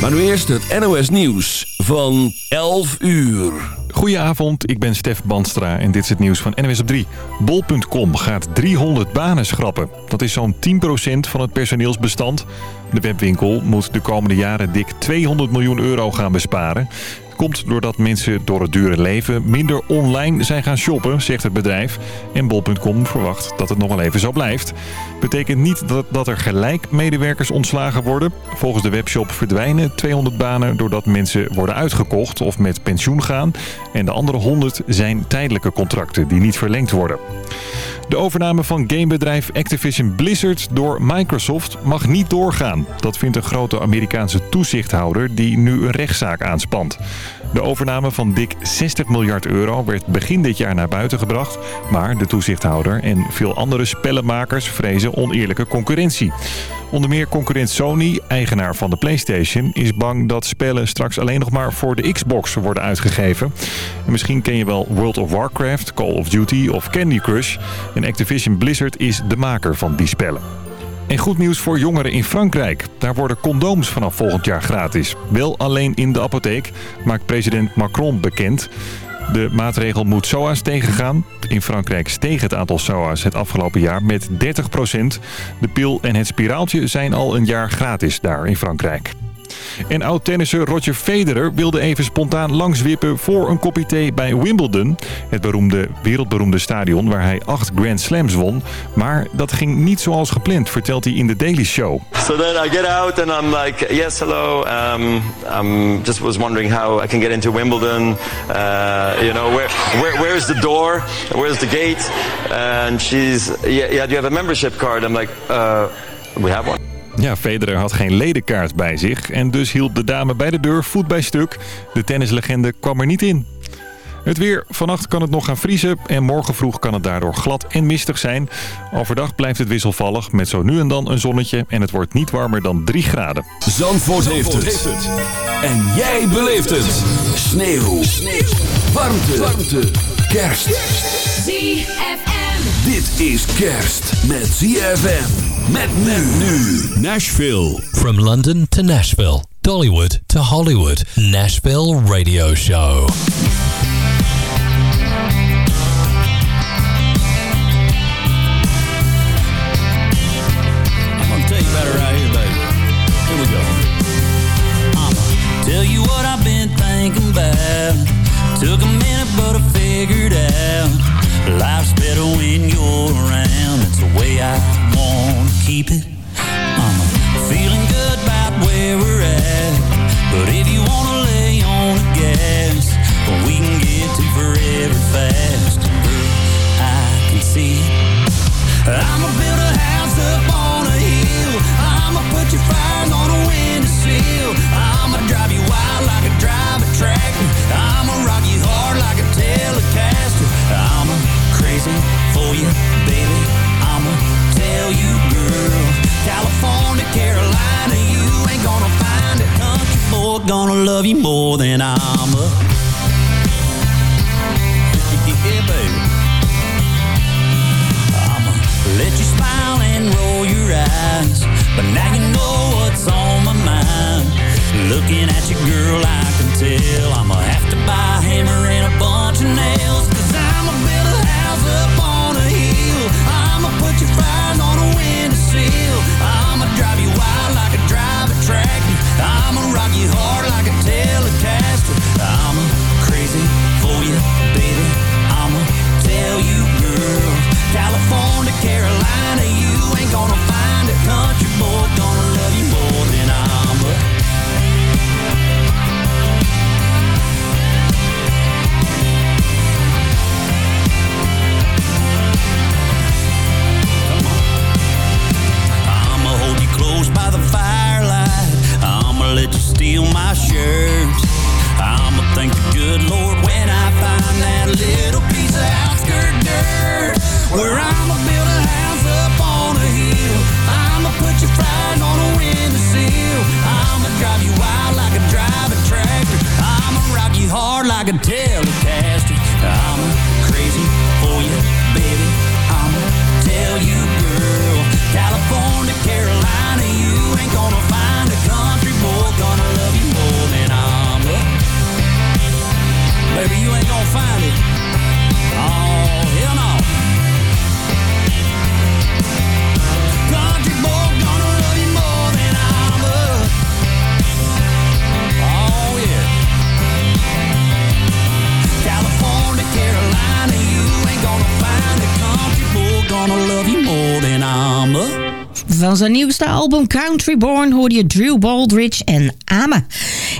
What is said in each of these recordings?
Maar nu eerst het NOS Nieuws van 11 uur. Goedenavond, ik ben Stef Banstra en dit is het nieuws van NWS op 3. Bol.com gaat 300 banen schrappen. Dat is zo'n 10% van het personeelsbestand. De webwinkel moet de komende jaren dik 200 miljoen euro gaan besparen. Komt doordat mensen door het dure leven minder online zijn gaan shoppen, zegt het bedrijf. En bol.com verwacht dat het nog wel even zo blijft. Betekent niet dat, dat er gelijk medewerkers ontslagen worden. Volgens de webshop verdwijnen 200 banen doordat mensen worden uitgekocht of met pensioen gaan. En de andere 100 zijn tijdelijke contracten die niet verlengd worden. De overname van gamebedrijf Activision Blizzard door Microsoft mag niet doorgaan. Dat vindt een grote Amerikaanse toezichthouder die nu een rechtszaak aanspant. De overname van dik 60 miljard euro werd begin dit jaar naar buiten gebracht. Maar de toezichthouder en veel andere spellenmakers vrezen oneerlijke concurrentie. Onder meer concurrent Sony, eigenaar van de PlayStation, is bang dat spellen straks alleen nog maar voor de Xbox worden uitgegeven. En misschien ken je wel World of Warcraft, Call of Duty of Candy Crush. En Activision Blizzard is de maker van die spellen. En goed nieuws voor jongeren in Frankrijk. Daar worden condooms vanaf volgend jaar gratis. Wel alleen in de apotheek, maakt president Macron bekend. De maatregel moet SOA's tegengaan. In Frankrijk steeg het aantal SOA's het afgelopen jaar met 30% De pil en het spiraaltje zijn al een jaar gratis daar in Frankrijk. En oud-tennisser Roger Federer wilde even spontaan langswippen voor een kopje thee bij Wimbledon. Het beroemde, wereldberoemde stadion waar hij acht Grand Slams won. Maar dat ging niet zoals gepland, vertelt hij in de Daily Show. So then I get out and I'm like, yes, hello. Um, I'm just was wondering how I can get into Wimbledon. Uh, you know, where, where, where's the door? Where's the gate? And she's, yeah, yeah, do you have a membership card? I'm like, uh, we have one. Ja, Federer had geen ledenkaart bij zich en dus hield de dame bij de deur voet bij stuk. De tennislegende kwam er niet in. Het weer. Vannacht kan het nog gaan vriezen en morgen vroeg kan het daardoor glad en mistig zijn. Overdag blijft het wisselvallig met zo nu en dan een zonnetje en het wordt niet warmer dan 3 graden. Zandvoort, heeft, het. En jij beleeft het. Sneeuw. Sneeuw. Warmte. Warmte. Kerst. ZFM. Dit is kerst met ZFM. Met men nu. Nashville. From London to Nashville. Dollywood to Hollywood. Nashville Radio Show. I'm gonna tell you about it right here, baby. Here we go. I'ma tell you what I've been thinking about. Took a minute, but I figured out. Life's better when you're around. It's the way I wanna keep it. I'm feeling good about where we're at. But if you wanna lay on the gas, we can get to forever fast. Girl, I can see. I'ma build a house up on a hill. I'ma put your fires on a windowsill. I'ma drive you wild like a drive a tractor. I'ma rock you hard like a telecaster. I'm a crazy for you, California, Carolina, you ain't gonna find a country boy gonna love you more than I'm a. yeah, baby. I'ma let you smile and roll your eyes. But now you know what's on my mind. Looking at you, girl, I can tell. I'ma have to buy a hammer and a bunch of nails. Cause build a I can tell nieuwste album Country Born hoorde je Drew Baldridge en Ame.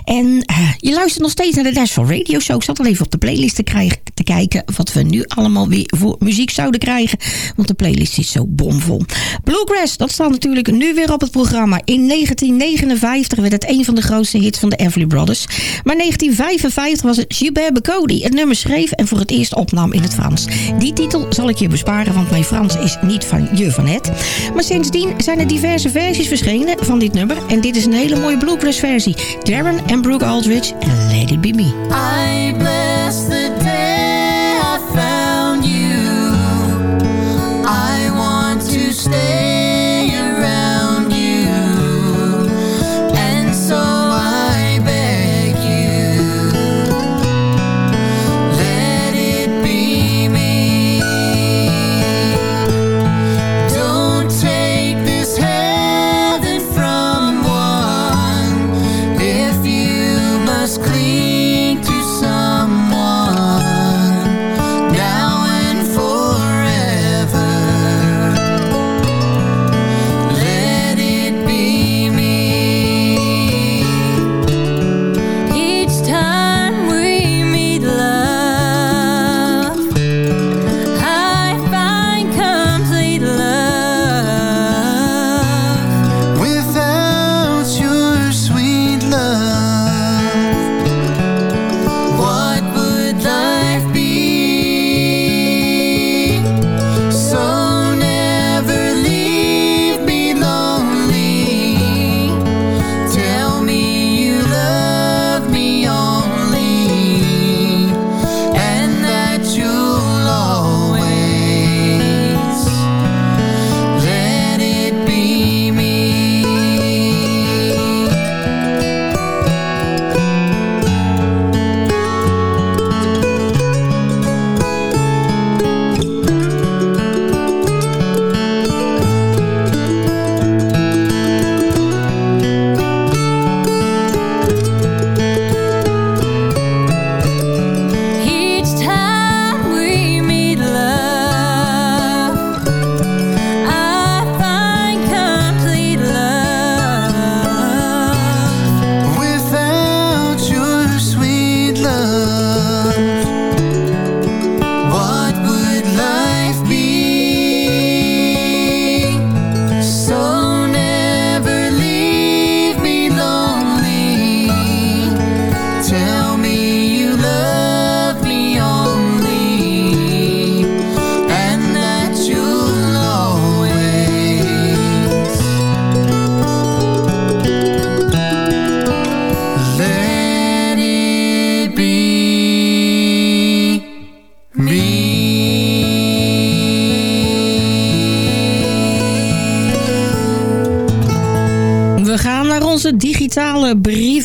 En uh, je luistert nog steeds naar de Nashville Radio Show. Ik zat al even op de playlist te, kijken wat we nu allemaal weer voor muziek zouden krijgen. Want de playlist is zo bomvol. Bluegrass, dat staat natuurlijk nu weer op het programma. In 1959 werd het een van de grootste hits van de Everly Brothers. Maar in 1955 was het Gilbert Becody het nummer schreef en voor het eerst opnam in het Frans. Die titel zal ik je besparen, want mijn Frans is niet van je van het. Maar sindsdien zijn er diverse versies verschenen van dit nummer. En dit is een hele mooie bluegrass versie. Darren en Brooke Aldridge en Let It Be Me. I bless the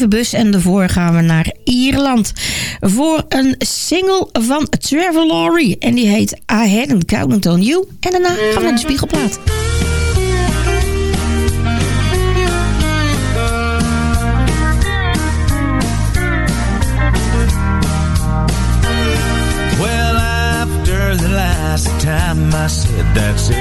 brievenbus. En daarvoor gaan we naar Ierland. Voor een single van Trevor Laurie. En die heet I Hadn't Counted On You. En daarna gaan we naar de Spiegelplaat. Well, after the last time I said that's it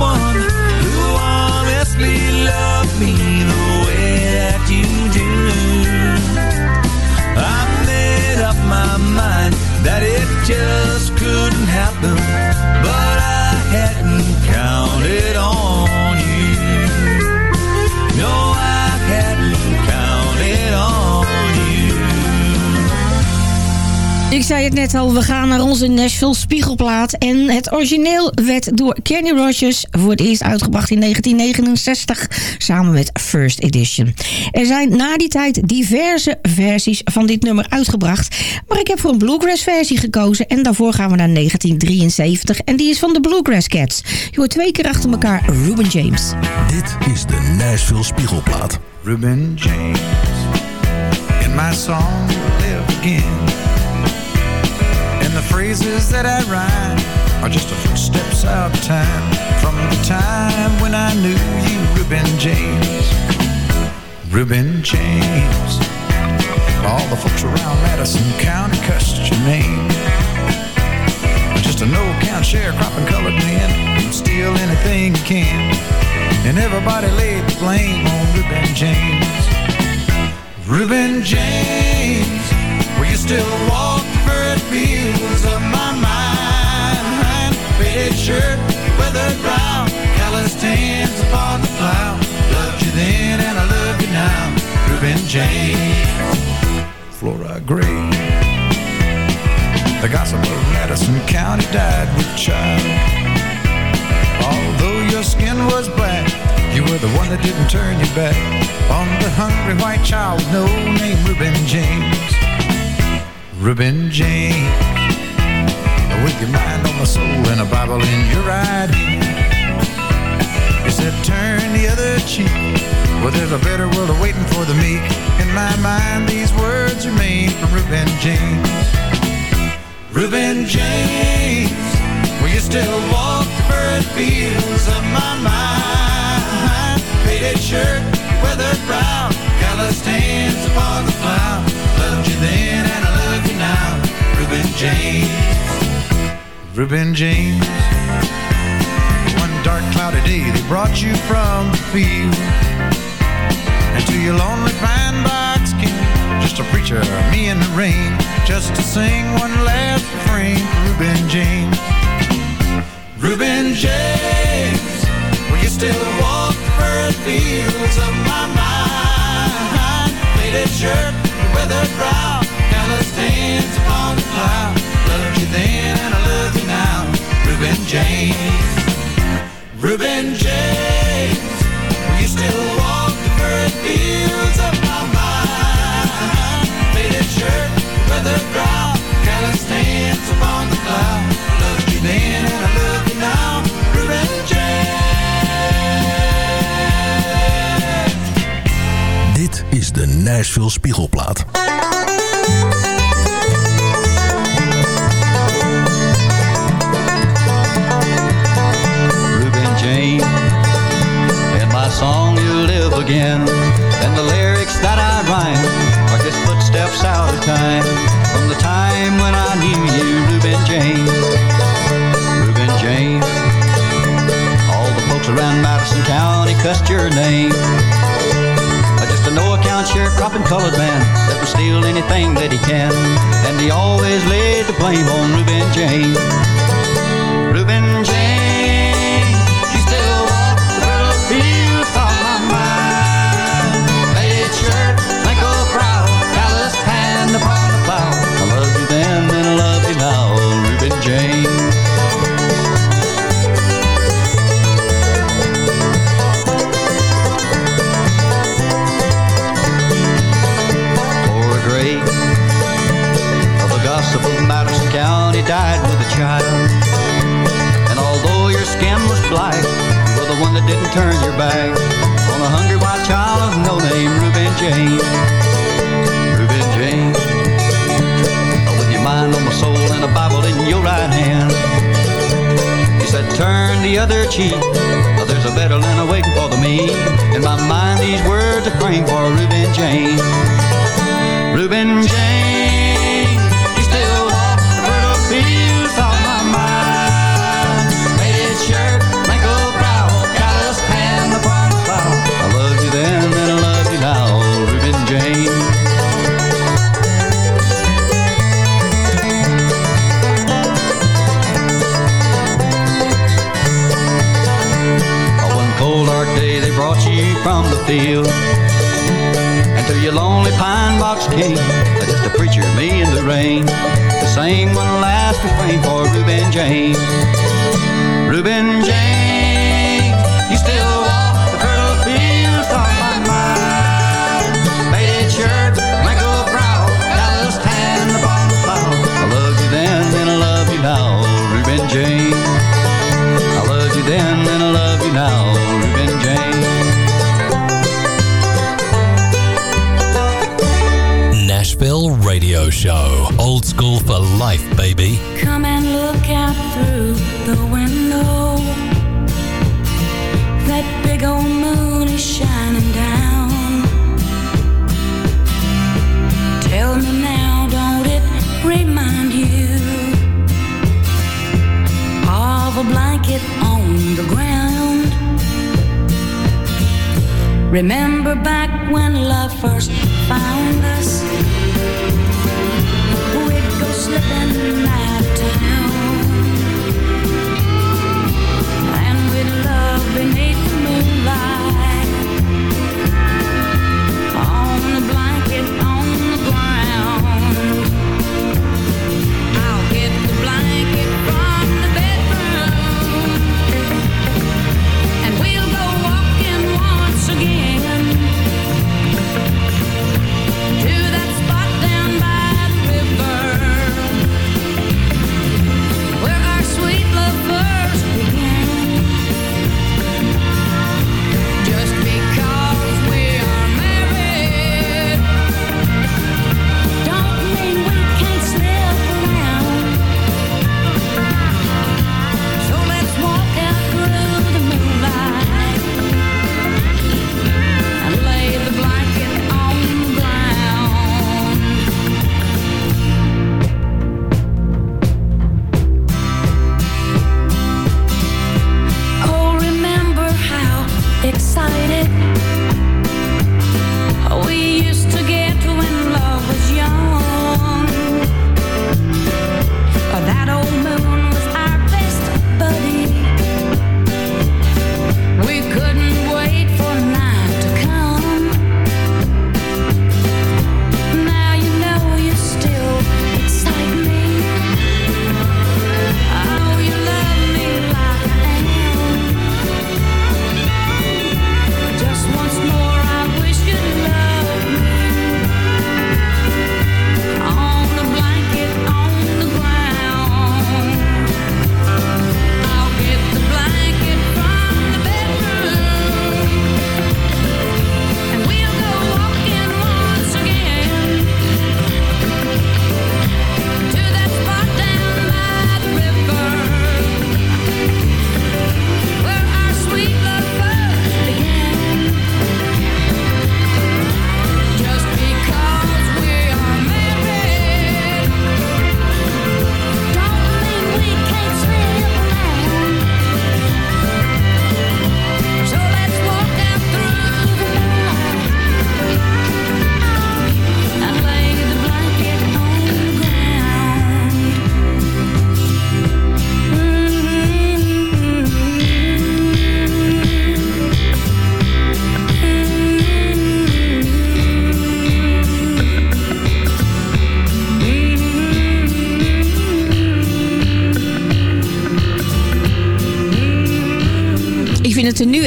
someone zei het net al, we gaan naar onze Nashville Spiegelplaat. En het origineel werd door Kenny Rogers voor het eerst uitgebracht in 1969... samen met First Edition. Er zijn na die tijd diverse versies van dit nummer uitgebracht. Maar ik heb voor een bluegrass versie gekozen. En daarvoor gaan we naar 1973. En die is van de Bluegrass Cats. Je hoort twee keer achter elkaar Ruben James. Dit is de Nashville Spiegelplaat. Reuben James in my song live again. Phrases that I rhyme are just a few steps out of time from the time when I knew you, Reuben James. Reuben James. All the folks around Madison County cussed your name. Just a no-count sharecropping colored man who'd steal anything he can. And everybody laid the blame on Reuben James. Reuben James, will you still walk of my mind? Faded shirt, weathered brow, calloused hands upon the plow. Loved you then and I love you now. Reuben James, Flora Gray. The gossip of Madison County died with child. Although your skin was black, you were the one that didn't turn your back on the hungry white child with no name, Reuben James. Reuben James. With your mind on the soul and a Bible in your right hand. You said turn the other cheek. Well, there's a better world awaiting for the meek. In my mind, these words remain from Reuben James. Reuben James, will you still walk the furrowed fields of my mind? Faded shirt, weathered brow, calloused hands upon the plow. James, Reuben James. One dark cloudy day they brought you from the field and to your lonely pine box came just a preacher, me in the rain, just to sing one last refrain Reuben James. Reuben James, will you still walk the fields of my mind? Faded shirt, weathered brow, upon the plow. Loved you and I love now. Reuben James, Reuben James, will you still walk the furrowed fields of my mind? Faded shirt, weathered brow, calloused hands upon the plow. Loved you then and I love now. Reuben James. Dit is de Nashville Spiegelplaat. Around Madison County cussed your name. Just a no-account sharecropping colored man that will steal anything that he can. And he always laid the blame on Reuben James. and turn your back on a hungry white child of no name, Reuben James. Reuben James, oh, with your mind on my soul and a Bible in your right hand. You said, turn the other cheek. Oh, there's a better land awaiting for the me. In my mind, these words are framed for Reuben James. field. And to your lonely pine box king, just a preacher, me and the rain. The same one last refrain for Reuben James. Reuben James.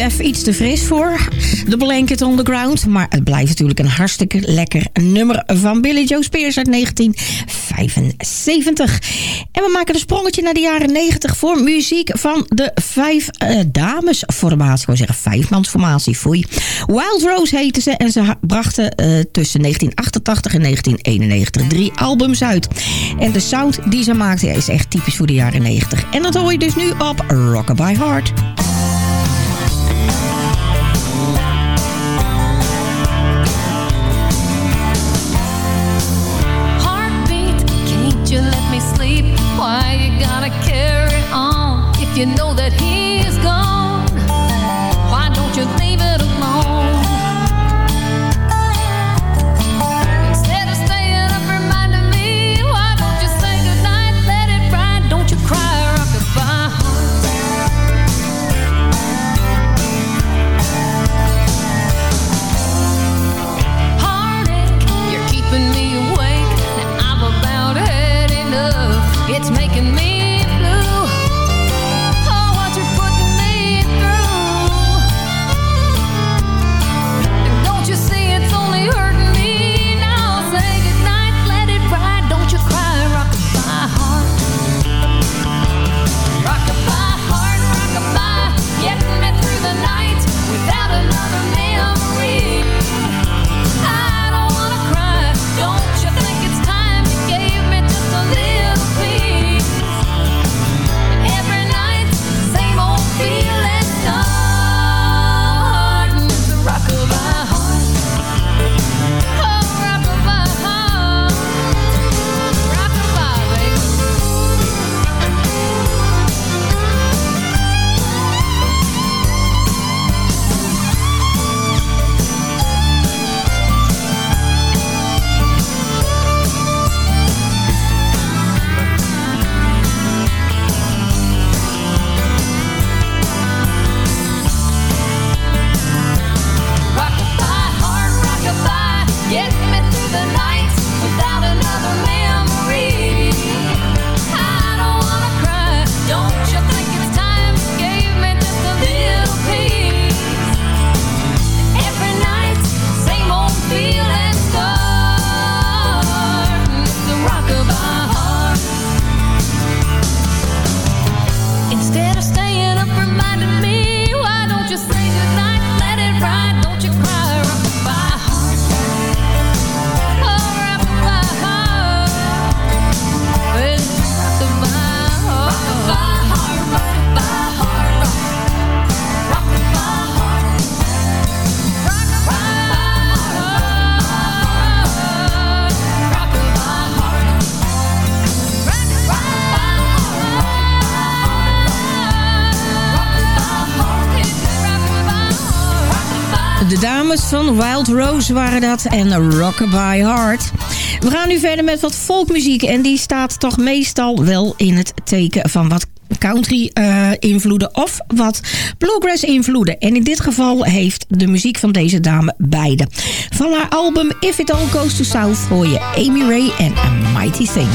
Even iets te fris voor. The Blanket on the Ground. Maar het blijft natuurlijk een hartstikke lekker nummer van Billy Joe Spears uit 1975. En we maken een sprongetje naar de jaren 90 voor muziek van de vijf eh, damesformatie. Ik wil zeggen vijfmansformatie, foei. Wild Rose heette ze en ze brachten eh, tussen 1988 en 1991 drie albums uit. En de sound die ze maakten is echt typisch voor de jaren 90. En dat hoor je dus nu op Rockabye Heart. You know van Wild Rose waren dat en Rockabye Heart. We gaan nu verder met wat folkmuziek en die staat toch meestal wel in het teken van wat country uh, invloeden of wat bluegrass invloeden. En in dit geval heeft de muziek van deze dame beide. Van haar album If It All Goes To South hoor je Amy Ray en A Mighty Thing.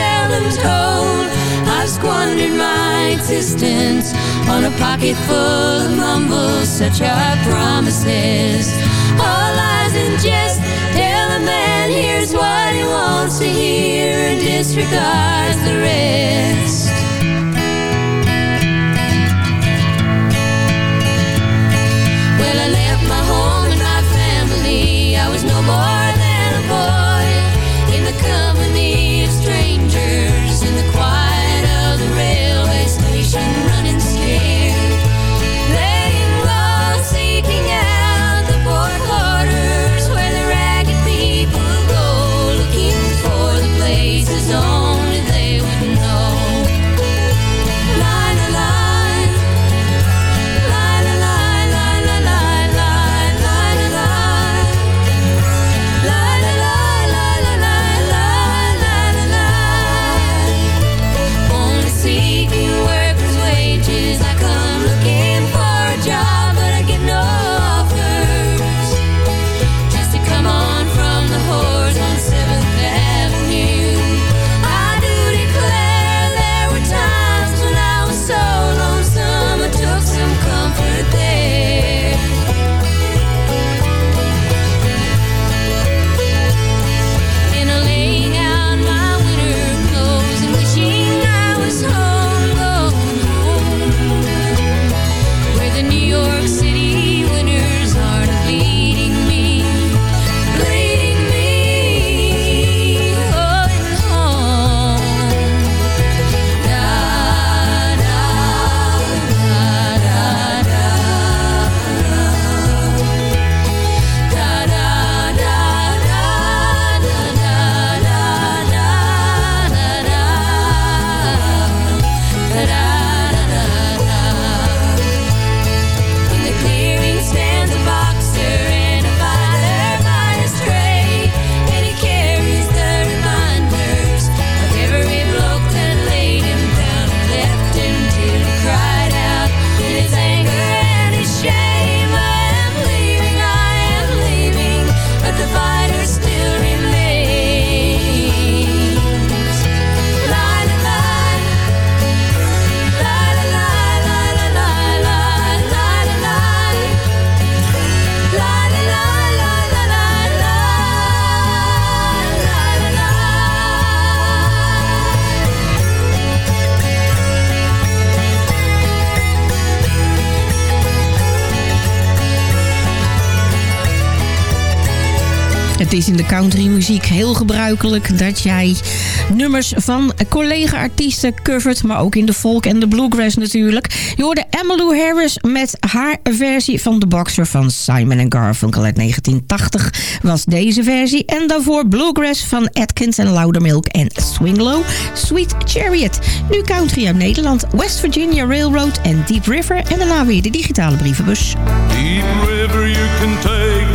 tell who's cold I've squandered my existence On a pocket full of mumbles Such are promises. All lies and jest Tell a man here's what he wants to hear And disregards the rest. de countrymuziek heel gebruikelijk dat jij nummers van collega-artiesten covert. Maar ook in de folk en de bluegrass natuurlijk. Je hoorde Emmylou Harris met haar versie van de boxer van Simon Garfunkel uit 1980 was deze versie. En daarvoor bluegrass van Atkins en Loudermilk en Swing Low, Sweet Chariot. Nu country uit Nederland, West Virginia Railroad en Deep River. En daarna weer de digitale brievenbus. Deep River you can take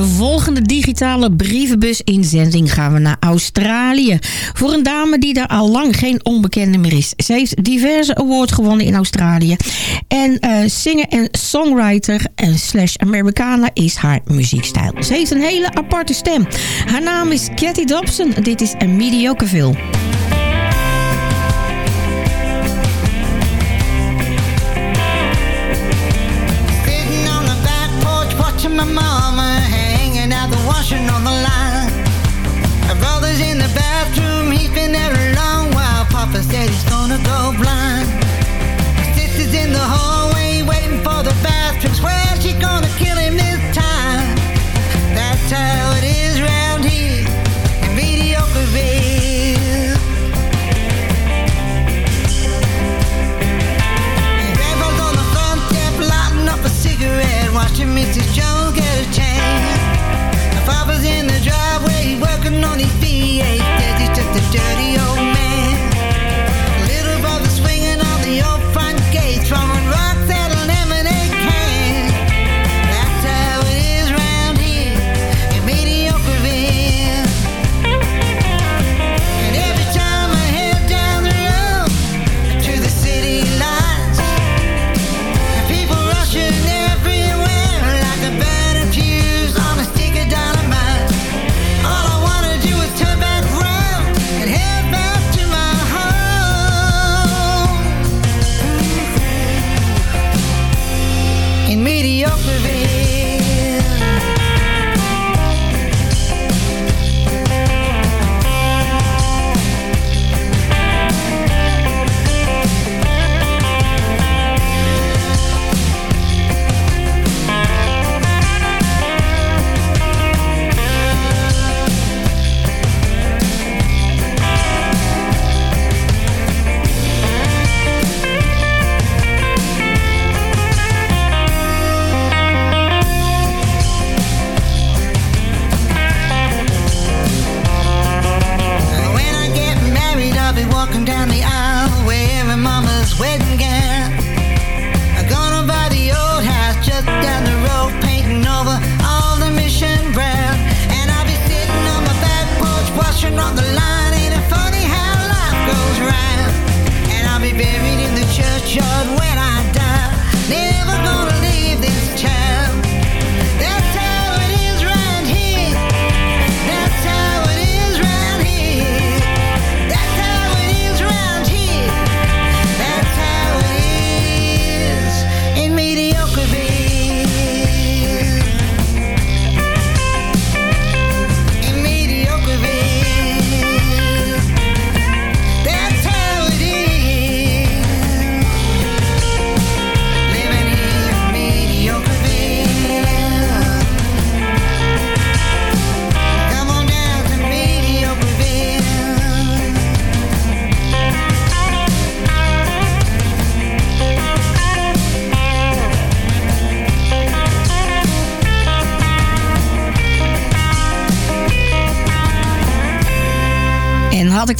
volgende digitale brievenbus inzending gaan we naar Australië. Voor een dame die daar al lang geen onbekende meer is. Ze heeft diverse awards gewonnen in Australië. En uh, en songwriter en slash Americana is haar muziekstijl. Ze heeft een hele aparte stem. Haar naam is Cathy Dobson. Dit is een mediocre film. gonna go blind.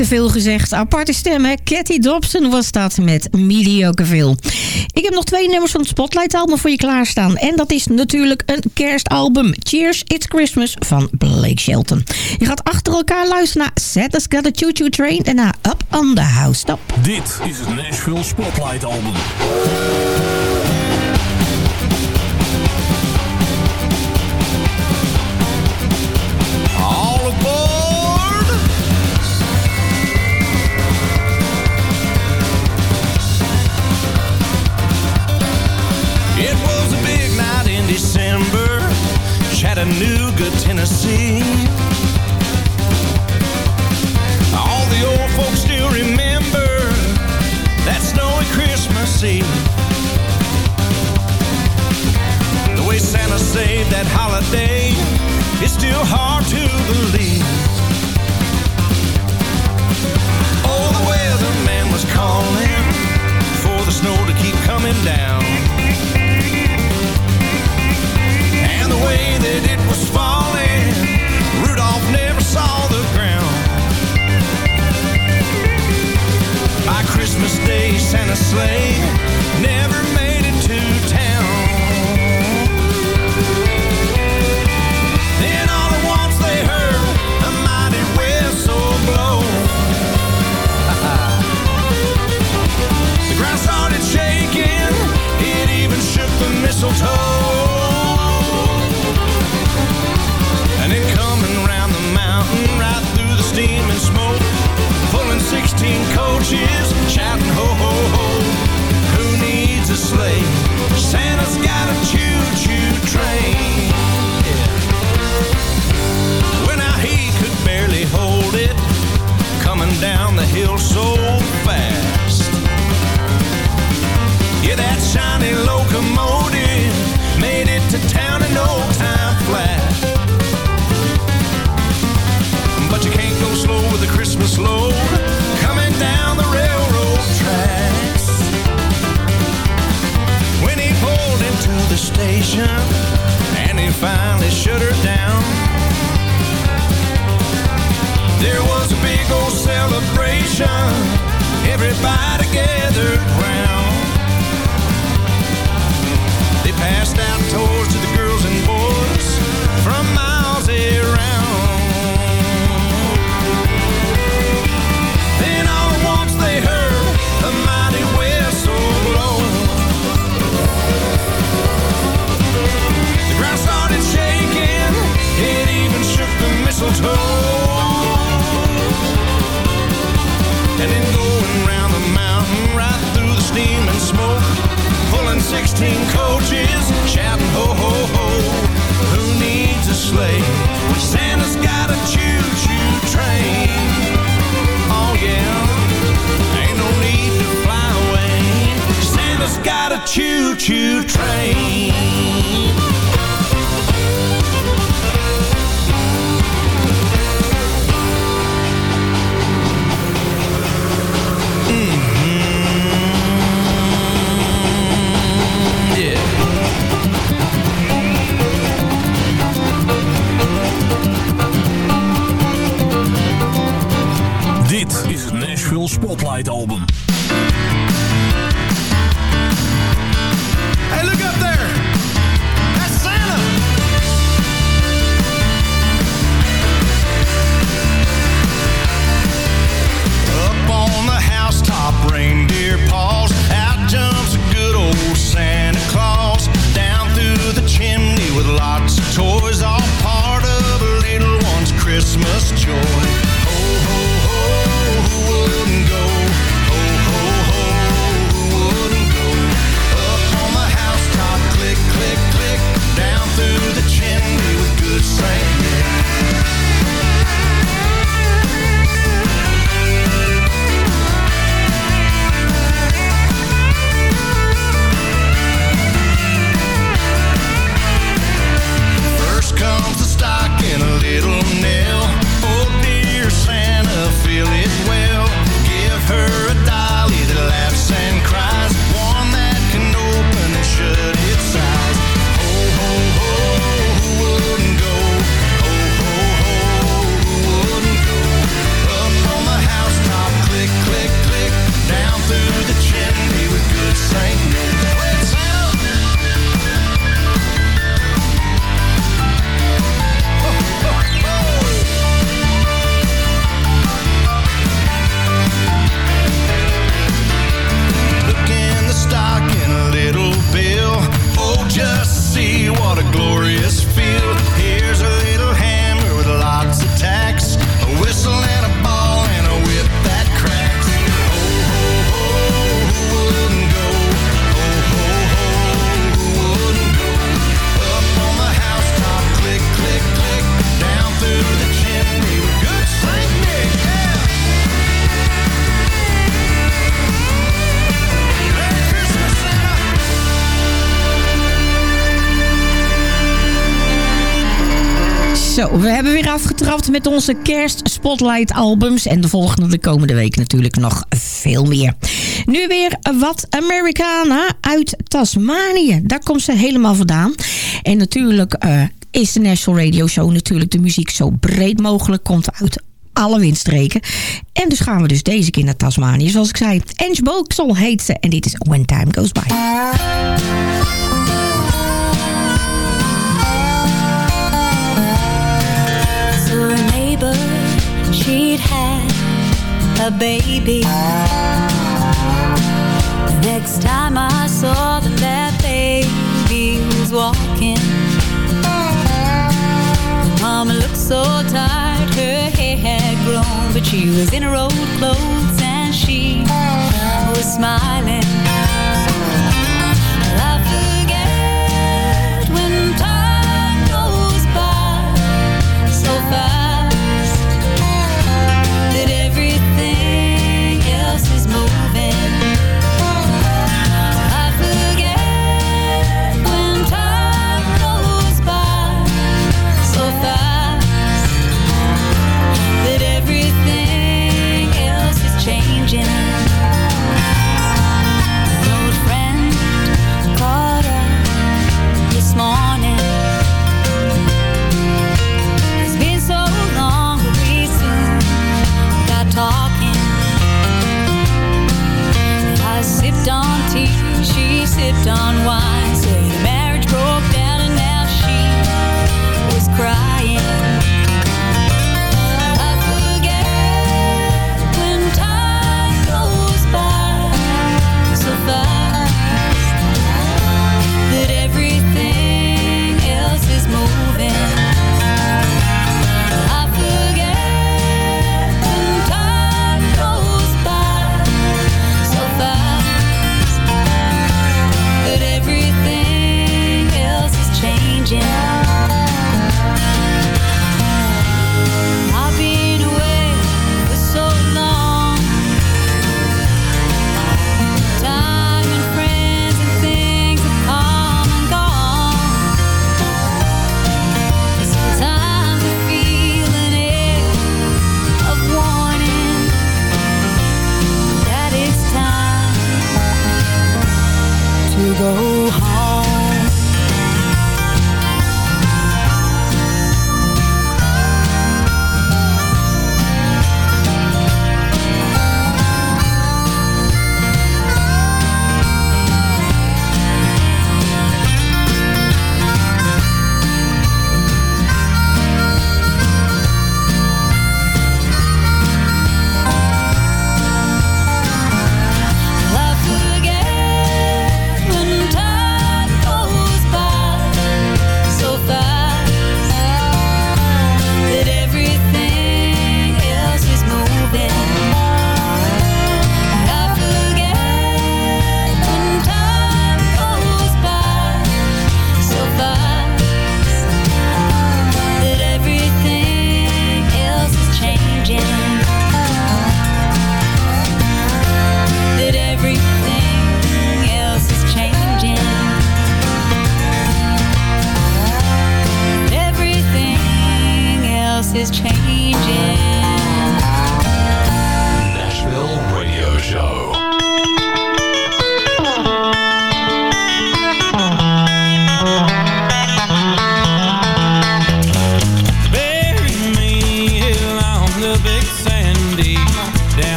Te veel gezegd, aparte stemmen. Cathy Dobson was dat met Mediocreville. Ik heb nog twee nummers van het Spotlight album voor je klaarstaan. En dat is natuurlijk een kerstalbum. Cheers, It's Christmas van Blake Shelton. Je gaat achter elkaar luisteren naar Santa's Got a Choo Choo Train en naar Up on the House Top. Dit is het Nashville Spotlight album. Chattanooga, Tennessee. All the old folks still remember that snowy Christmas Eve. The way Santa saved that holiday is still hard to believe. Oh, the weatherman was calling for the snow to keep coming down. Way that it was falling, Rudolph never saw the ground. Christmas Day, Santa's sleigh never made it to town. Then all at once they heard a mighty whistle blow. the ground started shaking, it even shook the mistletoe. 16 coaches, shouting ho ho ho. Who needs a sleigh? Santa's got a choo-choo train. we hebben weer afgetrapt met onze kerst spotlight albums. En de volgende de komende week natuurlijk nog veel meer. Nu weer wat Americana uit Tasmanië. Daar komt ze helemaal vandaan. En natuurlijk eh, is de National Radio Show natuurlijk de muziek zo breed mogelijk. Komt uit alle windstreken. En dus gaan we dus deze keer naar Tasmanië. Zoals ik zei, Ange zal heet ze. En dit is When Time Goes By. had a baby. The Next time I saw that that baby was walking. Mama looked so tired, her hair had grown But she was in her old clothes and she was smiling.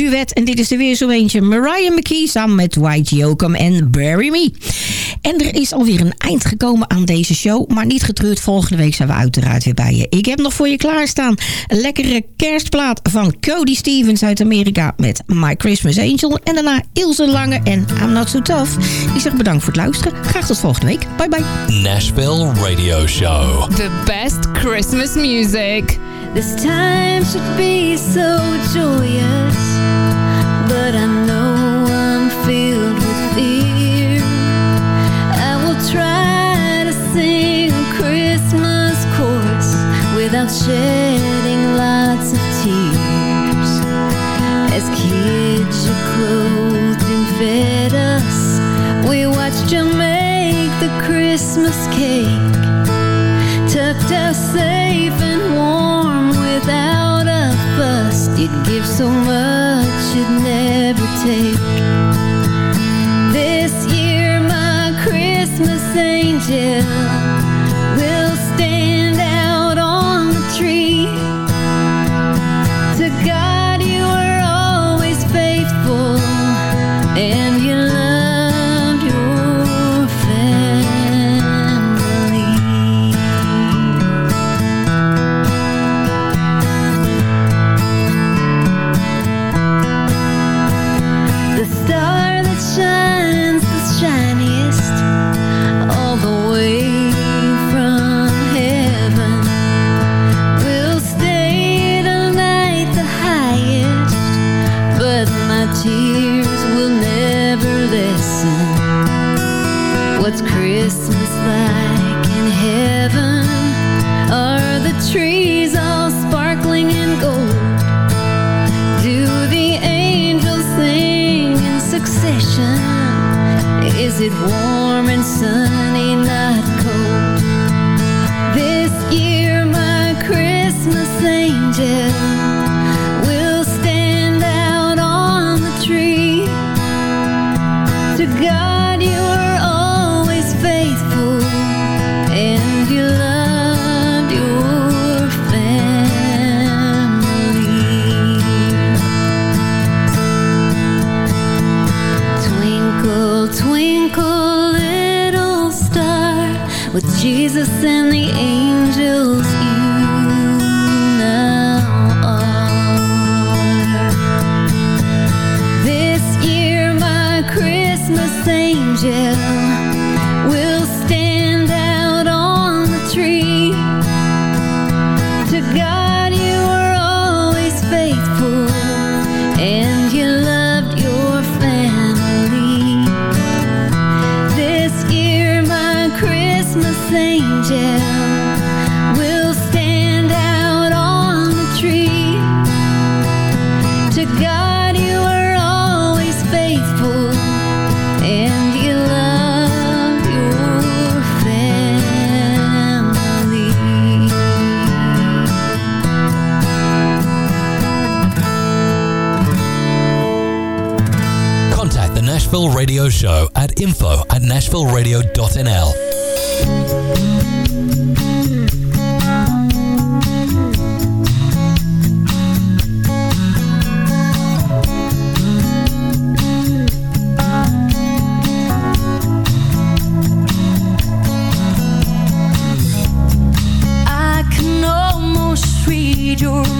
Duet. En dit is er weer zo eentje. Mariah McKee samen met White Yoakum en Bury Me. En er is alweer een eind gekomen aan deze show. Maar niet getreurd, volgende week zijn we uiteraard weer bij je. Ik heb nog voor je klaarstaan een lekkere kerstplaat van Cody Stevens uit Amerika met My Christmas Angel. En daarna Ilse Lange en I'm Not So Tough. Ik zeg bedankt voor het luisteren. Graag tot volgende week. Bye bye. Nashville Radio Show. The best Christmas music. This time should be so joyous, but I know I'm filled with fear. I will try to sing a Christmas chorus without shedding lots of tears. As kids you clothed and fed us, we watched you make the Christmas cake so much you'd never take. This year, my Christmas angel it warm your